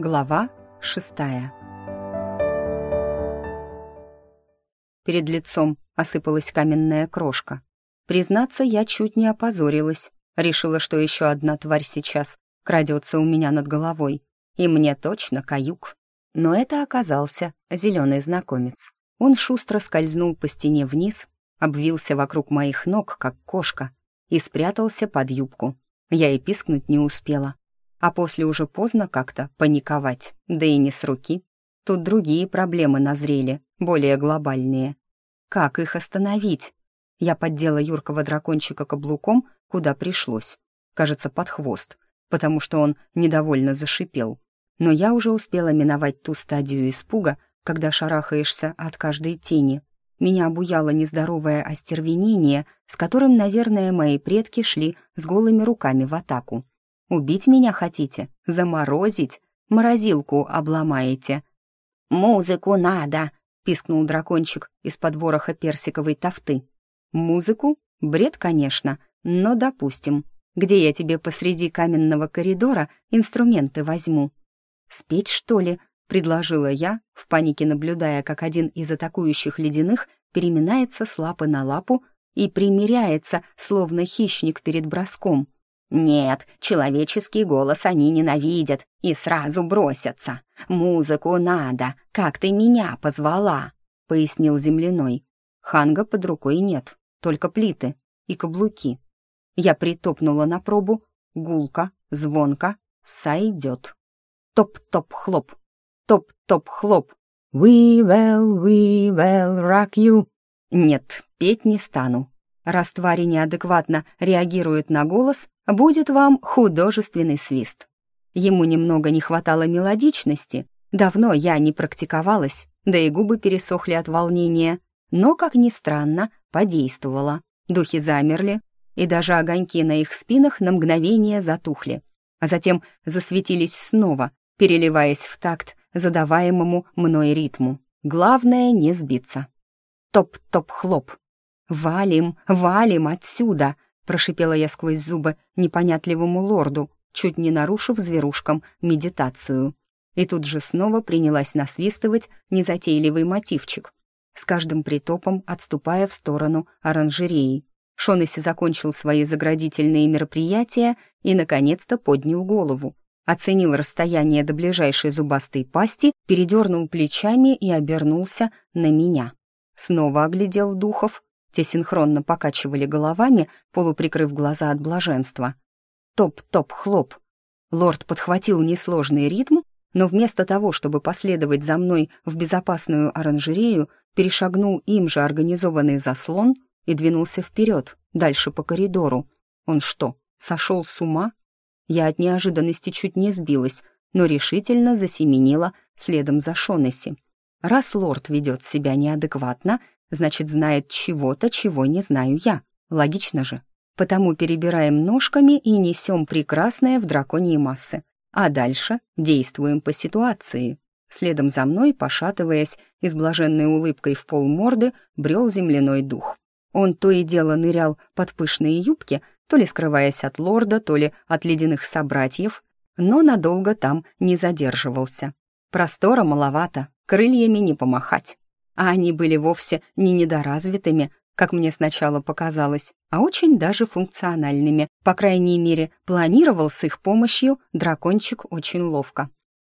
Глава шестая Перед лицом осыпалась каменная крошка. Признаться, я чуть не опозорилась. Решила, что еще одна тварь сейчас крадется у меня над головой. И мне точно каюк. Но это оказался зеленый знакомец. Он шустро скользнул по стене вниз, обвился вокруг моих ног, как кошка, и спрятался под юбку. Я и пискнуть не успела а после уже поздно как-то паниковать, да и не с руки. Тут другие проблемы назрели, более глобальные. Как их остановить? Я поддела юркого дракончика каблуком, куда пришлось. Кажется, под хвост, потому что он недовольно зашипел. Но я уже успела миновать ту стадию испуга, когда шарахаешься от каждой тени. Меня обуяло нездоровое остервенение, с которым, наверное, мои предки шли с голыми руками в атаку. Убить меня хотите? Заморозить? Морозилку обломаете?» «Музыку надо!» — пискнул дракончик из-под вороха персиковой тофты. «Музыку? Бред, конечно, но допустим. Где я тебе посреди каменного коридора инструменты возьму?» «Спеть, что ли?» — предложила я, в панике наблюдая, как один из атакующих ледяных переминается с лапы на лапу и примиряется, словно хищник перед броском — «Нет, человеческий голос они ненавидят и сразу бросятся. Музыку надо, как ты меня позвала», — пояснил земляной. Ханга под рукой нет, только плиты и каблуки. Я притопнула на пробу, гулко, звонко, сойдет. Топ-топ-хлоп, топ-топ-хлоп. «We will, we will rock you». Нет, петь не стану. Раз твари неадекватно реагируют на голос, будет вам художественный свист. Ему немного не хватало мелодичности, давно я не практиковалась, да и губы пересохли от волнения, но, как ни странно, подействовало. Духи замерли, и даже огоньки на их спинах на мгновение затухли, а затем засветились снова, переливаясь в такт задаваемому мной ритму. Главное — не сбиться. Топ-топ-хлоп, «Валим, валим отсюда!» — прошипела я сквозь зубы непонятливому лорду, чуть не нарушив зверушкам медитацию. И тут же снова принялась насвистывать незатейливый мотивчик, с каждым притопом отступая в сторону оранжереи. Шонесси закончил свои заградительные мероприятия и, наконец-то, поднял голову. Оценил расстояние до ближайшей зубастой пасти, передернул плечами и обернулся на меня. Снова оглядел духов, те синхронно покачивали головами, полуприкрыв глаза от блаженства. Топ-топ-хлоп. Лорд подхватил несложный ритм, но вместо того, чтобы последовать за мной в безопасную оранжерею, перешагнул им же организованный заслон и двинулся вперед, дальше по коридору. Он что, сошел с ума? Я от неожиданности чуть не сбилась, но решительно засеменила следом за Шонесси. Раз лорд ведет себя неадекватно, значит, знает чего-то, чего не знаю я. Логично же. Потому перебираем ножками и несем прекрасное в драконьи массы. А дальше действуем по ситуации. Следом за мной, пошатываясь и с блаженной улыбкой в полморды, брел земляной дух. Он то и дело нырял под пышные юбки, то ли скрываясь от лорда, то ли от ледяных собратьев, но надолго там не задерживался. Простора маловато, крыльями не помахать а они были вовсе не недоразвитыми, как мне сначала показалось, а очень даже функциональными. По крайней мере, планировал с их помощью дракончик очень ловко.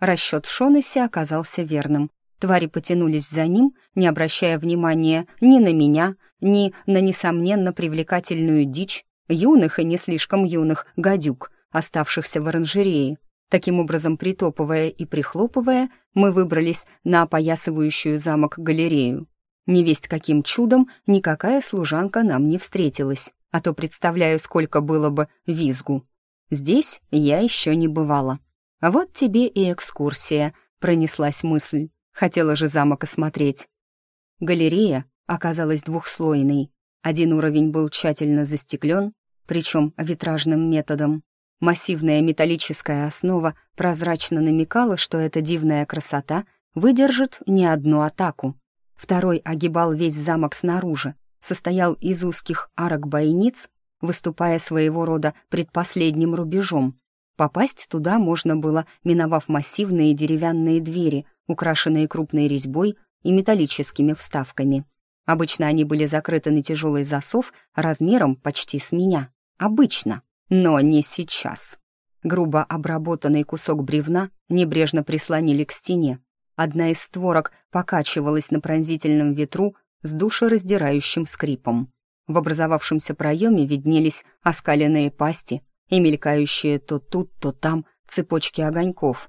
Расчет Шонесси оказался верным. Твари потянулись за ним, не обращая внимания ни на меня, ни на несомненно привлекательную дичь, юных и не слишком юных гадюк, оставшихся в оранжерее. Таким образом, притопывая и прихлопывая, мы выбрались на опоясывающую замок галерею. Невесть каким чудом никакая служанка нам не встретилась, а то представляю, сколько было бы визгу. Здесь я еще не бывала. Вот тебе и экскурсия, пронеслась мысль. Хотела же замок осмотреть. Галерея оказалась двухслойной. Один уровень был тщательно застеклен, причем витражным методом, Массивная металлическая основа прозрачно намекала, что эта дивная красота выдержит не одну атаку. Второй огибал весь замок снаружи, состоял из узких арок бойниц, выступая своего рода предпоследним рубежом. Попасть туда можно было, миновав массивные деревянные двери, украшенные крупной резьбой и металлическими вставками. Обычно они были закрыты на тяжелый засов размером почти с меня. Обычно, но не сейчас. Грубо обработанный кусок бревна небрежно прислонили к стене. Одна из створок покачивалась на пронзительном ветру с душераздирающим скрипом. В образовавшемся проеме виднелись оскаленные пасти и мелькающие то тут, то там цепочки огоньков.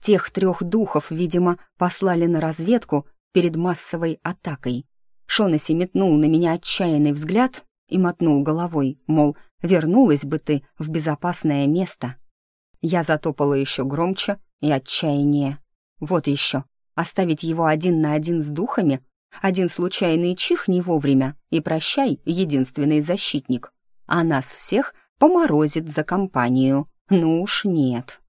Тех трех духов, видимо, послали на разведку перед массовой атакой. Шонесси метнул на меня отчаянный взгляд и мотнул головой, мол, вернулась бы ты в безопасное место. Я затопала еще громче и отчаяние. Вот еще, оставить его один на один с духами? Один случайный чих не вовремя, и прощай, единственный защитник. А нас всех поморозит за компанию. Ну уж нет.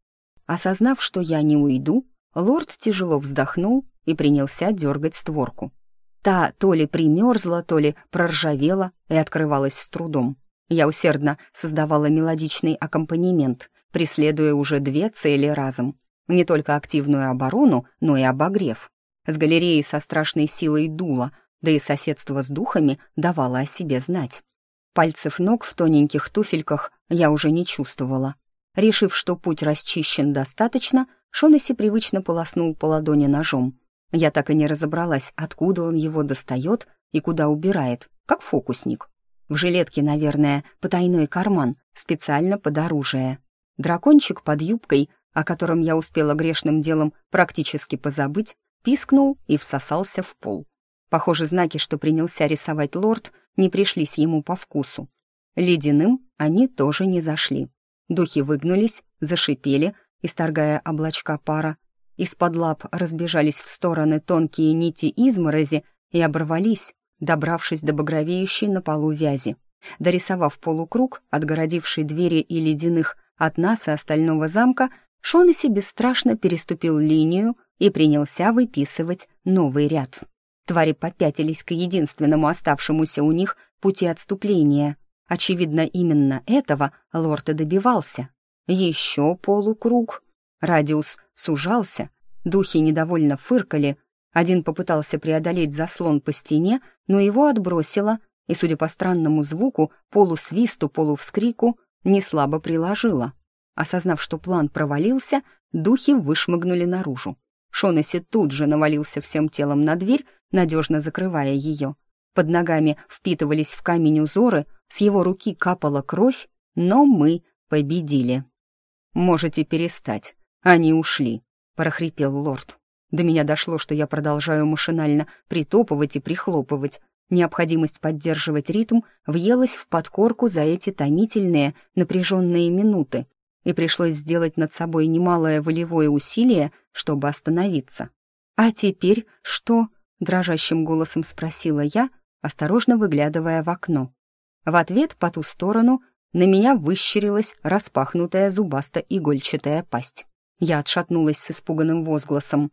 Осознав, что я не уйду, лорд тяжело вздохнул и принялся дергать створку. Та то ли примерзла, то ли проржавела и открывалась с трудом. Я усердно создавала мелодичный аккомпанемент, преследуя уже две цели разом. Не только активную оборону, но и обогрев. С галереей со страшной силой дуло, да и соседство с духами давало о себе знать. Пальцев ног в тоненьких туфельках я уже не чувствовала. Решив, что путь расчищен достаточно, Шонесси привычно полоснул по ладони ножом. Я так и не разобралась, откуда он его достает и куда убирает, как фокусник. В жилетке, наверное, потайной карман, специально под оружие. Дракончик под юбкой, о котором я успела грешным делом практически позабыть, пискнул и всосался в пол. Похоже, знаки, что принялся рисовать лорд, не пришлись ему по вкусу. Ледяным они тоже не зашли. Духи выгнулись, зашипели, исторгая облачка пара. Из-под лап разбежались в стороны тонкие нити изморози и оборвались, добравшись до багровеющей на полу вязи. Дорисовав полукруг, отгородивший двери и ледяных от нас и остального замка, Шонесси бесстрашно переступил линию и принялся выписывать новый ряд. Твари попятились к единственному оставшемуся у них пути отступления. Очевидно, именно этого лорд и добивался. Еще полукруг. Радиус сужался, духи недовольно фыркали, один попытался преодолеть заслон по стене, но его отбросило, и, судя по странному звуку, полусвисту, полувскрику, неслабо приложило. Осознав, что план провалился, духи вышмыгнули наружу. Шонесси тут же навалился всем телом на дверь, надежно закрывая ее. Под ногами впитывались в камень узоры, с его руки капала кровь, но мы победили. «Можете перестать, они ушли», — прохрипел лорд. До меня дошло, что я продолжаю машинально притопывать и прихлопывать. Необходимость поддерживать ритм въелась в подкорку за эти томительные, напряженные минуты, и пришлось сделать над собой немалое волевое усилие, чтобы остановиться. «А теперь что?» — дрожащим голосом спросила я, осторожно выглядывая в окно. В ответ по ту сторону на меня выщерилась распахнутая зубасто-игольчатая пасть. Я отшатнулась с испуганным возгласом.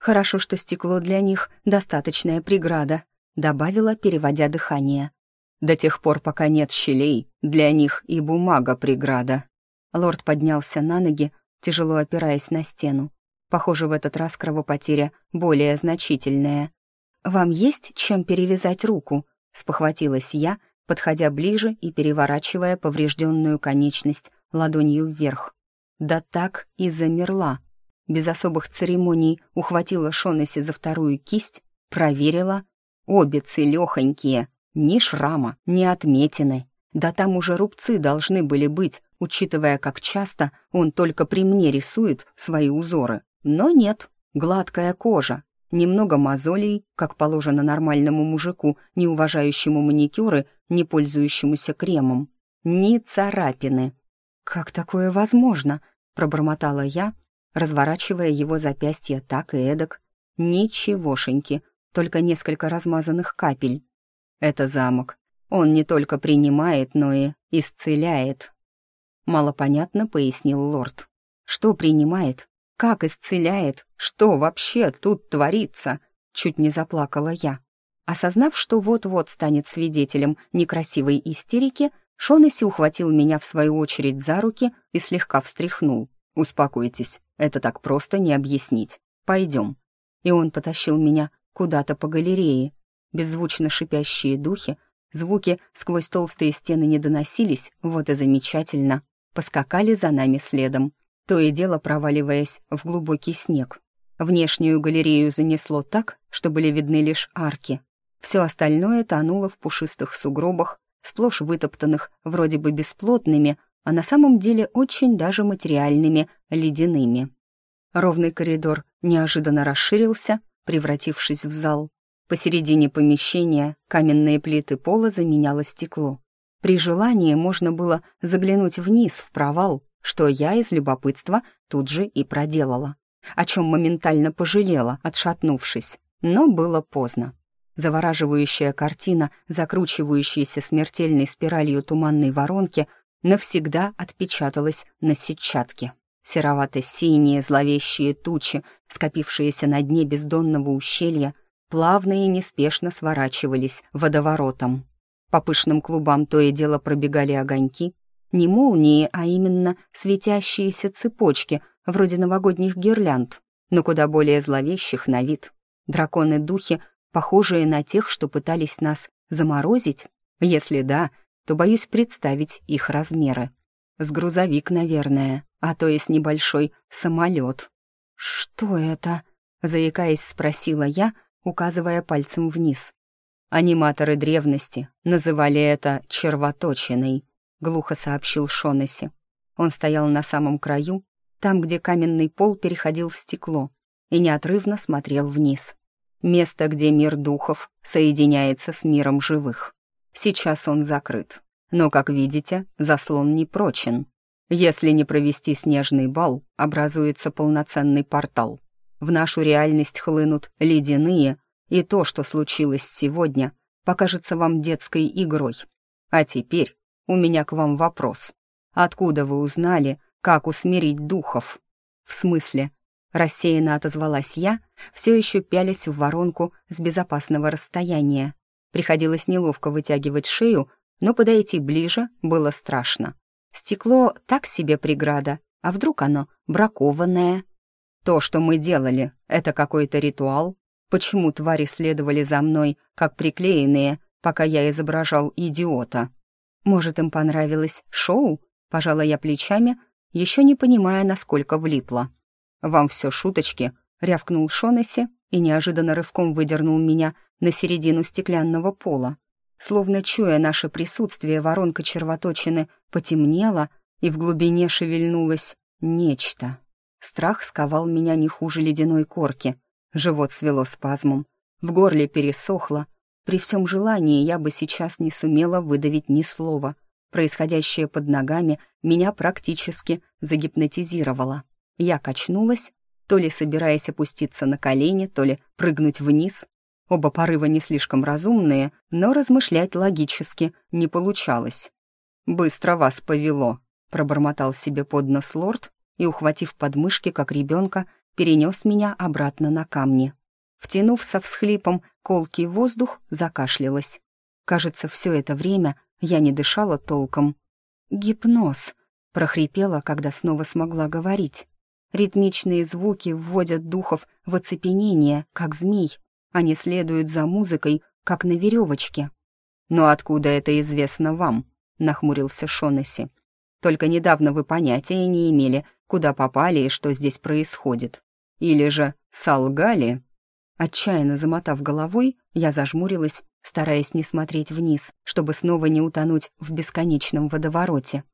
«Хорошо, что стекло для них — достаточная преграда», — добавила, переводя дыхание. «До тех пор, пока нет щелей, для них и бумага преграда». Лорд поднялся на ноги, тяжело опираясь на стену. Похоже, в этот раз кровопотеря более значительная. «Вам есть чем перевязать руку?» — спохватилась я, подходя ближе и переворачивая поврежденную конечность ладонью вверх. Да так и замерла, без особых церемоний ухватила Шонесси за вторую кисть, проверила. Обе целехонькие, ни шрама, ни отметины. Да там уже рубцы должны были быть, учитывая, как часто он только при мне рисует свои узоры. Но нет, гладкая кожа, немного мозолей, как положено нормальному мужику, не уважающему маникюры, не пользующемуся кремом. Ни царапины. «Как такое возможно?» — пробормотала я, разворачивая его запястье так и эдак. Ничегошеньки, только несколько размазанных капель. Это замок. Он не только принимает, но и исцеляет. Малопонятно пояснил лорд. Что принимает? Как исцеляет? Что вообще тут творится? Чуть не заплакала я. Осознав, что вот-вот станет свидетелем некрасивой истерики, Шонесси ухватил меня в свою очередь за руки и слегка встряхнул. «Успокойтесь, это так просто не объяснить. Пойдем». И он потащил меня куда-то по галерее. Беззвучно шипящие духи, звуки сквозь толстые стены не доносились, вот и замечательно. Поскакали за нами следом, то и дело проваливаясь в глубокий снег. Внешнюю галерею занесло так, что были видны лишь арки. Все остальное тонуло в пушистых сугробах, сплошь вытоптанных, вроде бы бесплотными, а на самом деле очень даже материальными, ледяными. Ровный коридор неожиданно расширился, превратившись в зал. Посередине помещения каменные плиты пола заменяло стекло. При желании можно было заглянуть вниз в провал, что я из любопытства тут же и проделала, о чем моментально пожалела, отшатнувшись, но было поздно. Завораживающая картина, закручивающаяся смертельной спиралью туманной воронки, навсегда отпечаталась на сетчатке. Серовато-синие зловещие тучи, скопившиеся на дне бездонного ущелья, плавно и неспешно сворачивались водоворотом. По пышным клубам то и дело пробегали огоньки, не молнии, а именно светящиеся цепочки, вроде новогодних гирлянд, но куда более зловещих на вид. Драконы-духи, похожие на тех, что пытались нас заморозить? Если да, то боюсь представить их размеры. С грузовик, наверное, а то и с небольшой самолет. «Что это?» — заикаясь, спросила я, указывая пальцем вниз. Аниматоры древности называли это червоточиной, глухо сообщил Шонесси. Он стоял на самом краю, там, где каменный пол переходил в стекло, и неотрывно смотрел вниз. Место, где мир духов соединяется с миром живых. Сейчас он закрыт, но, как видите, заслон не прочен. Если не провести снежный бал, образуется полноценный портал. В нашу реальность хлынут ледяные, и то, что случилось сегодня, покажется вам детской игрой. А теперь у меня к вам вопрос. Откуда вы узнали, как усмирить духов? В смысле? Рассеянно отозвалась я, все еще пялясь в воронку с безопасного расстояния. Приходилось неловко вытягивать шею, но подойти ближе было страшно. Стекло так себе преграда, а вдруг оно бракованное? То, что мы делали, это какой-то ритуал? Почему твари следовали за мной, как приклеенные, пока я изображал идиота? Может, им понравилось шоу? Пожала я плечами, еще не понимая, насколько влипла. «Вам все шуточки?» — рявкнул Шонесси и неожиданно рывком выдернул меня на середину стеклянного пола. Словно чуя наше присутствие, воронка червоточины потемнела, и в глубине шевельнулось нечто. Страх сковал меня не хуже ледяной корки. Живот свело спазмом. В горле пересохло. При всем желании я бы сейчас не сумела выдавить ни слова. Происходящее под ногами меня практически загипнотизировало. Я качнулась, то ли собираясь опуститься на колени, то ли прыгнуть вниз, Оба порыва не слишком разумные, но размышлять логически не получалось. «Быстро вас повело», — пробормотал себе под нос лорд и, ухватив подмышки, как ребенка, перенес меня обратно на камни. Втянув со всхлипом колкий воздух, закашлялась. Кажется, все это время я не дышала толком. «Гипноз», — прохрипела, когда снова смогла говорить. Ритмичные звуки вводят духов в оцепенение, как змей, они следуют за музыкой, как на веревочке. «Но откуда это известно вам?» — нахмурился Шонесси. «Только недавно вы понятия не имели, куда попали и что здесь происходит. Или же солгали?» Отчаянно замотав головой, я зажмурилась, стараясь не смотреть вниз, чтобы снова не утонуть в бесконечном водовороте.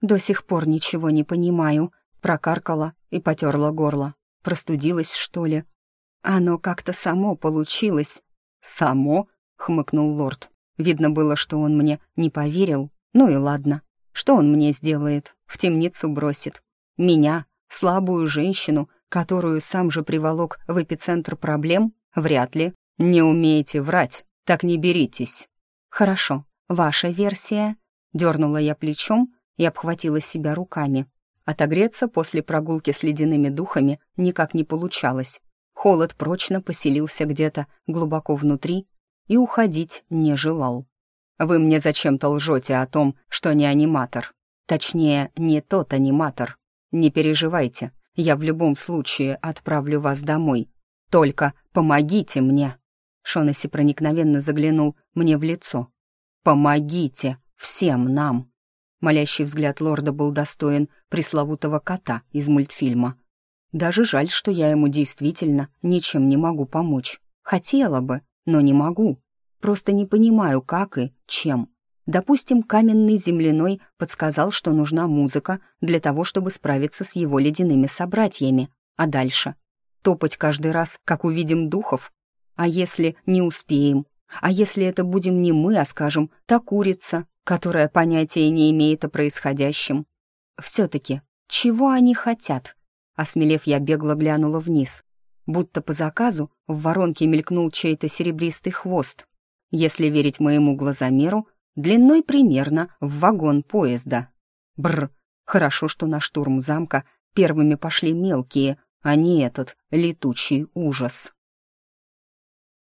«До сих пор ничего не понимаю», — прокаркала и потерла горло. «Простудилась, что ли?» «Оно как-то само получилось». «Само?» — хмыкнул лорд. Видно было, что он мне не поверил. Ну и ладно. Что он мне сделает? В темницу бросит. Меня, слабую женщину, которую сам же приволок в эпицентр проблем? Вряд ли. Не умеете врать, так не беритесь. Хорошо, ваша версия. Дернула я плечом и обхватила себя руками. Отогреться после прогулки с ледяными духами никак не получалось. Холод прочно поселился где-то глубоко внутри и уходить не желал. Вы мне зачем-то лжете о том, что не аниматор. Точнее, не тот аниматор. Не переживайте, я в любом случае отправлю вас домой. Только помогите мне!» Шонесси проникновенно заглянул мне в лицо. «Помогите всем нам!» Молящий взгляд лорда был достоин пресловутого кота из мультфильма. Даже жаль, что я ему действительно ничем не могу помочь. Хотела бы, но не могу. Просто не понимаю, как и чем. Допустим, каменный земляной подсказал, что нужна музыка для того, чтобы справиться с его ледяными собратьями. А дальше? Топать каждый раз, как увидим духов? А если не успеем? А если это будем не мы, а, скажем, та курица, которая понятия не имеет о происходящем? Все-таки, чего они хотят? Осмелев, я бегло глянула вниз. Будто по заказу в воронке мелькнул чей-то серебристый хвост. Если верить моему глазомеру, длиной примерно в вагон поезда. Бр, хорошо, что на штурм замка первыми пошли мелкие, а не этот летучий ужас.